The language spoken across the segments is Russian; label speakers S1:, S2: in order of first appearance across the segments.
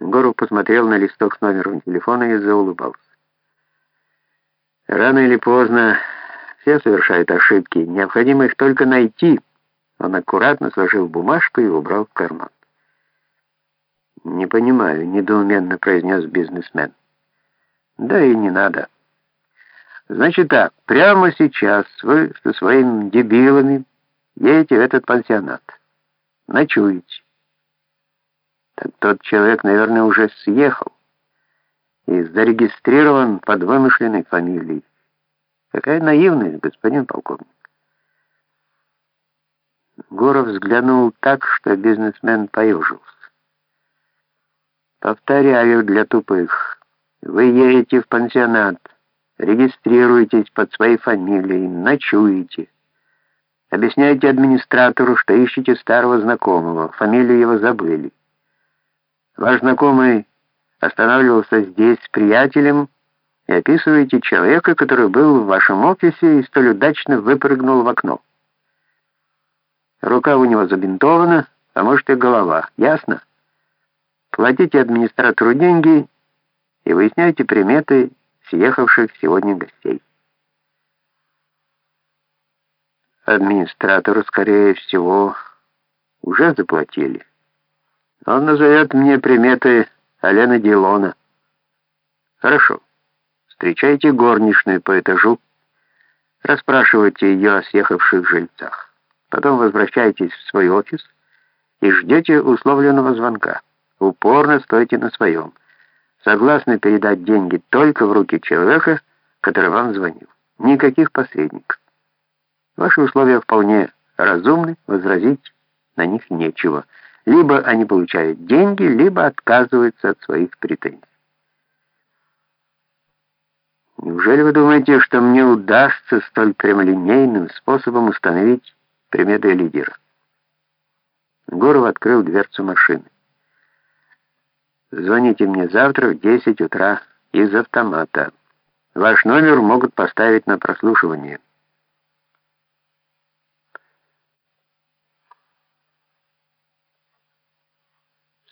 S1: Горов посмотрел на листок с номером телефона и заулыбался. Рано или поздно все совершают ошибки, необходимо их только найти. Он аккуратно сложил бумажку и убрал в карман. «Не понимаю», — недоуменно произнес бизнесмен. «Да и не надо». «Значит так, прямо сейчас вы со своими дебилами едете в этот пансионат. Ночуете. Тот человек, наверное, уже съехал и зарегистрирован под вымышленной фамилией. Какая наивность, господин полковник. Гуров взглянул так, что бизнесмен поюжился. Повторяю для тупых. Вы едете в пансионат, регистрируетесь под своей фамилией, ночуете. Объясняете администратору, что ищете старого знакомого, фамилию его забыли. Ваш знакомый останавливался здесь с приятелем и описываете человека, который был в вашем офисе и столь удачно выпрыгнул в окно. Рука у него забинтована, а может и голова. Ясно? Платите администратору деньги и выясняйте приметы съехавших сегодня гостей. Администратору, скорее всего, уже заплатили. Он назовет мне приметы Алена Дилона. Хорошо. Встречайте горничную по этажу, расспрашивайте ее о съехавших жильцах. Потом возвращайтесь в свой офис и ждете условленного звонка. Упорно стойте на своем. Согласны передать деньги только в руки человека, который вам звонил. Никаких посредников. Ваши условия вполне разумны, возразить на них нечего. Либо они получают деньги, либо отказываются от своих претензий. Неужели вы думаете, что мне удастся столь прямолинейным способом установить приметы лидера? Гуров открыл дверцу машины. Звоните мне завтра в 10 утра из автомата. Ваш номер могут поставить на прослушивание.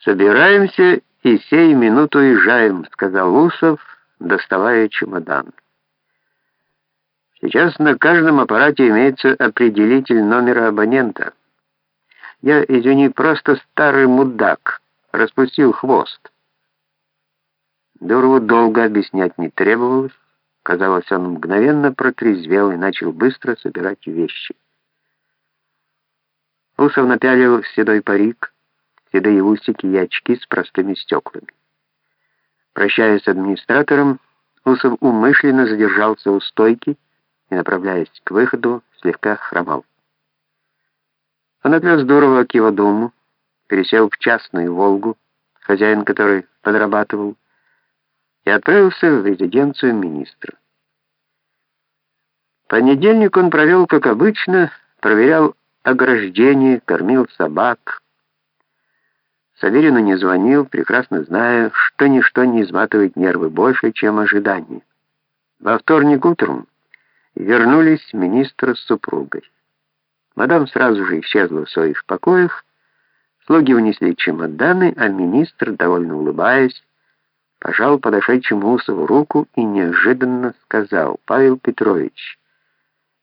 S1: «Собираемся и сей минуту уезжаем», — сказал Усов, доставая чемодан. «Сейчас на каждом аппарате имеется определитель номера абонента. Я, извини, просто старый мудак, распустил хвост». Дурову долго объяснять не требовалось. Казалось, он мгновенно протрезвел и начал быстро собирать вещи. Усов напялил седой парик, седые усики и очки с простыми стеклами. Прощаясь с администратором, Усов умышленно задержался у стойки и, направляясь к выходу, слегка хромал. Он отвез Дурова к его дому, пересел в частную «Волгу», хозяин которой подрабатывал, и отправился в резиденцию министра. Понедельник он провел, как обычно, проверял ограждение, кормил собак, Саверину не звонил, прекрасно зная, что ничто не изматывает нервы больше, чем ожидание. Во вторник утром вернулись министр с супругой. Мадам сразу же исчезла в своих покоях, слуги унесли чемоданы, а министр, довольно улыбаясь, пожал подошедшему Усову руку и неожиданно сказал, «Павел Петрович,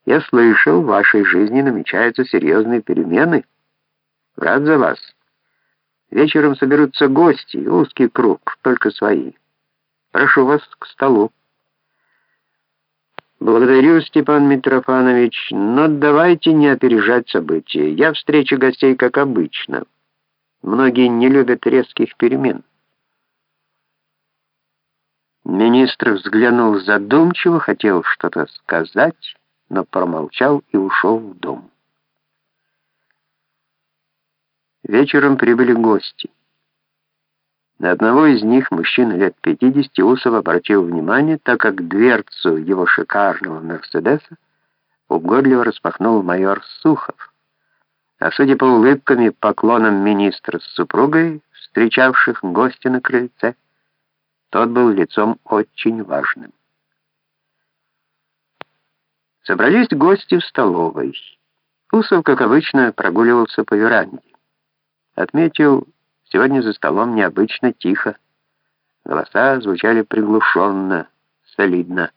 S1: я слышал, в вашей жизни намечаются серьезные перемены. Рад за вас». Вечером соберутся гости, узкий круг, только свои. Прошу вас к столу. Благодарю, Степан Митрофанович, но давайте не опережать события. Я встречу гостей, как обычно. Многие не любят резких перемен. Министр взглянул задумчиво, хотел что-то сказать, но промолчал и ушел в дом. Вечером прибыли гости. На одного из них, мужчина лет 50, Усов обратил внимание, так как дверцу его шикарного «Мерседеса» угодливо распахнул майор Сухов. А судя по улыбкам и поклонам министра с супругой, встречавших гостя на крыльце, тот был лицом очень важным. Собрались гости в столовой. Усов, как обычно, прогуливался по веранде отметил Сегодня за столом необычно тихо. Голоса звучали приглушенно, солидно.